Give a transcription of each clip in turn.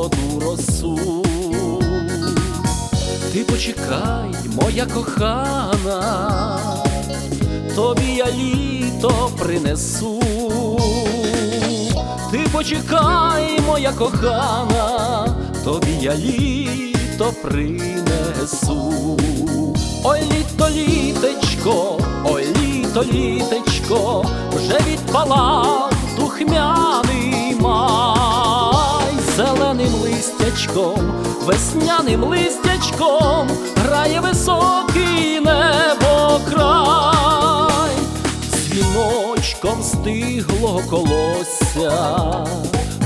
молоду росу. Ти почекай, моя кохана, тобі я літо принесу, ти почекай, моя кохана, тобі я літо принесу, ой літо літечко, ой літо літечко, вже відпала духмяний. Листячком, весняним листячком грає високий небо край, дзвіночком стиглого колосся,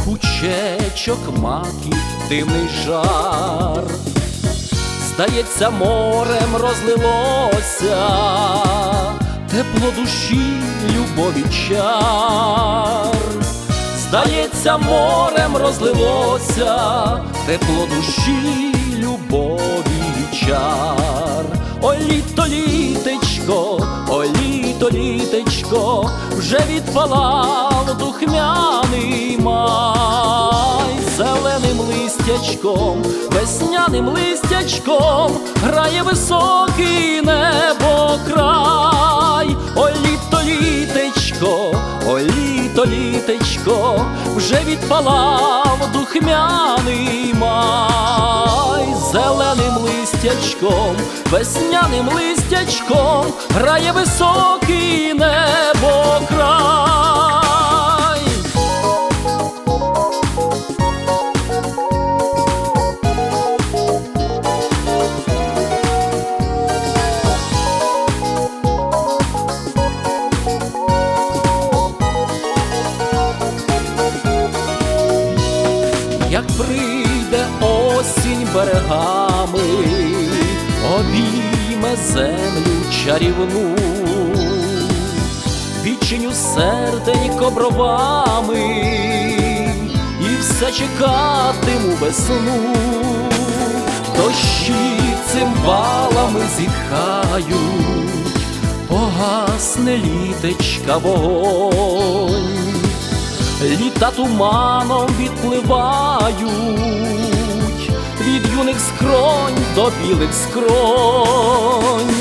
кучечок маків дивний жар. Здається, морем розлилося, тепло душі, любові чар, здається, морем розлилося, тепло душі, любові чар. Ой, літо, літечко, ой, літо, літечко, вже відпалав духмяний май, зеленим листячком, весняним листячком грає високий небо літечко, вже відпалав духмяний май, зеленим листячком, весняним листячком грає високий небо прийде осінь берегами, обійме землю чарівну, відчиню серденько бровами і все чекатиму весну, дощі цимбалами зітхають, погасне літечка вогонь літа туманом відпливають від юних скронь до білих скронь,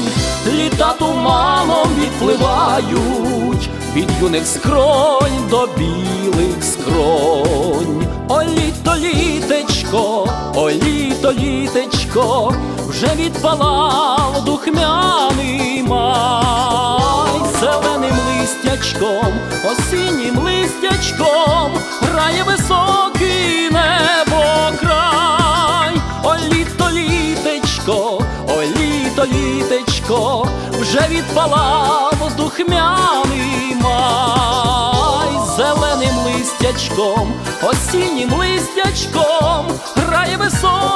літа туманом відпливають від юних скронь до білих скронь. Ой, літо, літечко, ой, літо, літечко, вже відпалав духмяний май, зеленим листячком, осіннім листячком грає високий небо край. Ой, літо, літечко, ой, літо, літечко, вже відпалав духмяний май, зеленим листячком, осіннім листячком грає високий.